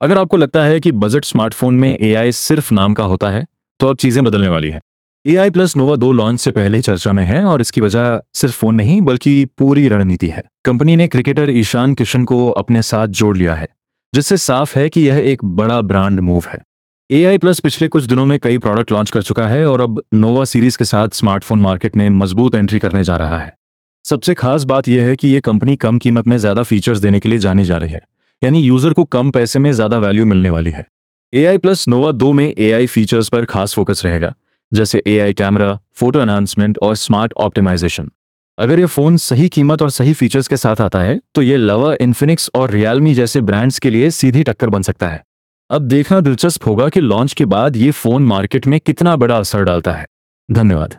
अगर आपको लगता है कि बजट स्मार्टफ़ोन में एआई सिर्फ़ नाम का होता है तो अब चीज़ें बदलने वाली है। एआई प्लस नोवा दो लॉन्च से पहले चर्चा में है और इसकी वजह सिर्फ़ फ़ोन नहीं, बल्कि पूरी रणनीति है। कंपनी ने क्रिकेटर ईशान किशन को अपने साथ जोड़ लिया है, जिससे साफ़ है कि यह एक बड़ा ब्रांड मूव है। एआई प्लस पिछले कुछ दिनों में कई प्रोडक्ट लॉन्च कर चुका है और अब नोवा सीरीज़ के साथ स्मार्टफ़ोन मार्केट में मज़बूत एंट्री करने जा रहा है। सबसे खास बात यह है कि यह कंपनी कम कीमत में ज़्यादा फीचर्स देने के लिए जानी जा रही है। यानी यूज़र को कम पैसे में ज़्यादा वैल्यू मिलने वाली है। ए आई प्लस नोवा दो में ए आई फीचर्स पर खास फोकस रहेगा, जैसे A I camera photo enhancement और स्मार्ट ऑप्टिमाइजेशन अगर ये फ़ोन सही कीमत और सही फीचर्स के साथ आता है तो ये लवा इन्फिनिक्स और रियलमी जैसे ब्रांड्स के लिए सीधी टक्कर बन सकता है। अब देखना दिलचस्प होगा कि लॉन्च के बाद ये फ़ोन मार्केट में कितना बड़ा असर डालता है। धन्यवाद।